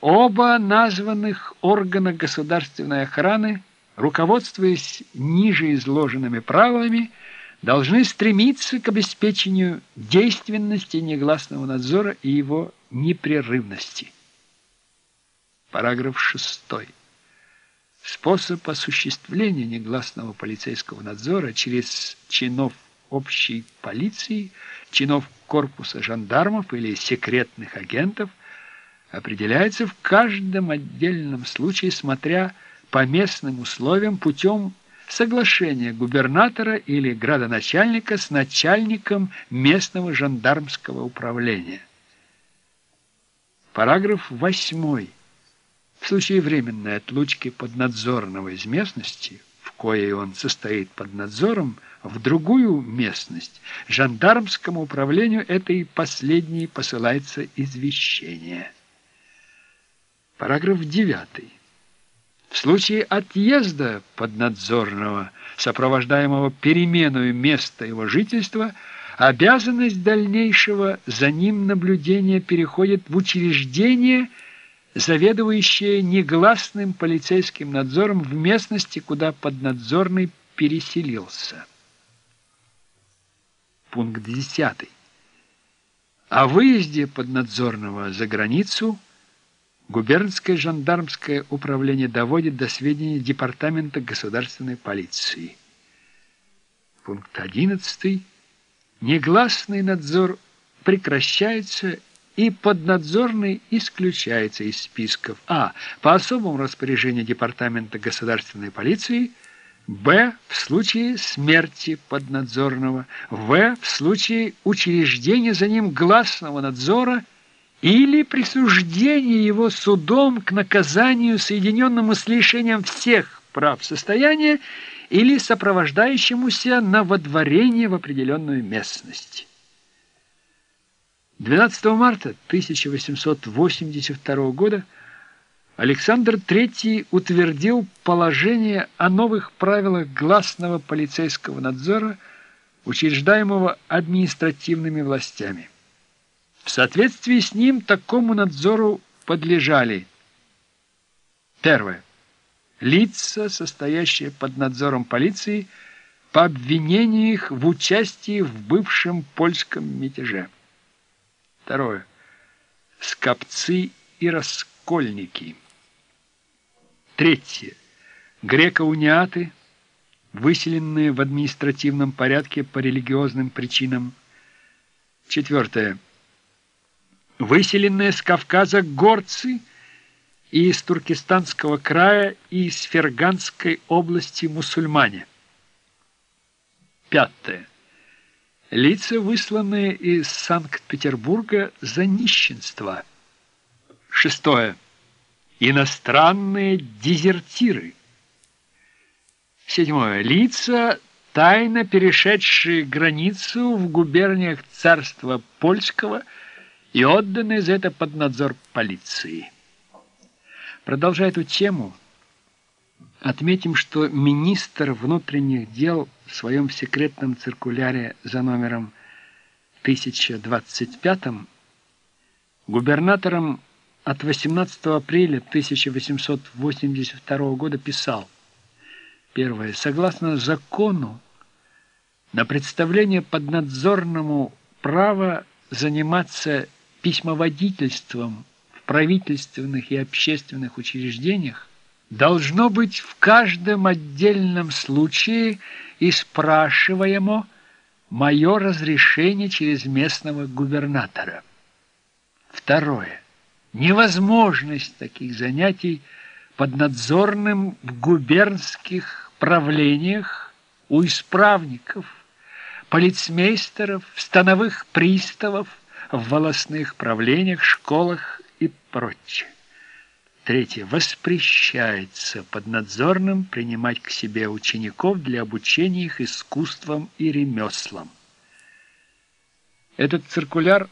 Оба названных органа государственной охраны, руководствуясь ниже изложенными правилами, должны стремиться к обеспечению действенности негласного надзора и его непрерывности. Параграф 6. Способ осуществления негласного полицейского надзора через чинов общей полиции, чинов корпуса жандармов или секретных агентов определяется в каждом отдельном случае, смотря по местным условиям путем соглашения губернатора или градоначальника с начальником местного жандармского управления. Параграф 8. В случае временной отлучки поднадзорного из местности, в коей он состоит под надзором, в другую местность, жандармскому управлению этой последней посылается извещение. Параграф 9. В случае отъезда поднадзорного, сопровождаемого переменой места его жительства, обязанность дальнейшего за ним наблюдения переходит в учреждение, заведующее негласным полицейским надзором в местности, куда поднадзорный переселился. Пункт 10. О выезде поднадзорного за границу – Губернское жандармское управление доводит до сведения Департамента государственной полиции. Пункт 11. Негласный надзор прекращается и поднадзорный исключается из списков А. По особому распоряжению Департамента государственной полиции Б. В случае смерти поднадзорного В. В случае учреждения за ним гласного надзора или присуждение его судом к наказанию, соединенному с лишением всех прав состояния или сопровождающемуся на водворение в определенную местность. 12 марта 1882 года Александр III утвердил положение о новых правилах гласного полицейского надзора, учреждаемого административными властями. В соответствии с ним такому надзору подлежали Первое. Лица, состоящие под надзором полиции, по обвинению их в участии в бывшем польском мятеже. Второе. Скопцы и раскольники. Третье. Греко-униаты, выселенные в административном порядке по религиозным причинам. Четвертое выселенные с Кавказа горцы и из Туркестанского края и из Ферганской области мусульмане. Пятое. Лица, высланные из Санкт-Петербурга за нищенство. Шестое. Иностранные дезертиры. Седьмое. Лица, тайно перешедшие границу в губерниях царства польского – и отданы за это под надзор полиции. Продолжая эту тему, отметим, что министр внутренних дел в своем секретном циркуляре за номером 1025 губернатором от 18 апреля 1882 года писал Первое. Согласно закону, на представление поднадзорному права заниматься письмоводительством в правительственных и общественных учреждениях должно быть в каждом отдельном случае и спрашиваемо мое разрешение через местного губернатора. Второе. Невозможность таких занятий поднадзорным в губернских правлениях у исправников, полицмейстеров, становых приставов, в волосных правлениях, школах и прочее. Третье. Воспрещается поднадзорным принимать к себе учеников для обучения их искусствам и ремеслам. Этот циркуляр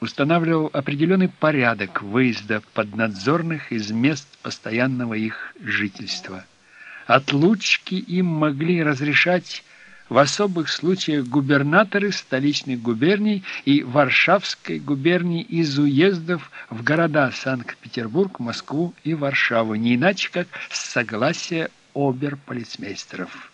устанавливал определенный порядок выезда поднадзорных из мест постоянного их жительства. Отлучки им могли разрешать в особых случаях губернаторы столичных губерний и Варшавской губернии из уездов в города Санкт-Петербург, Москву и Варшаву, не иначе как с согласия оберполицмейстеров.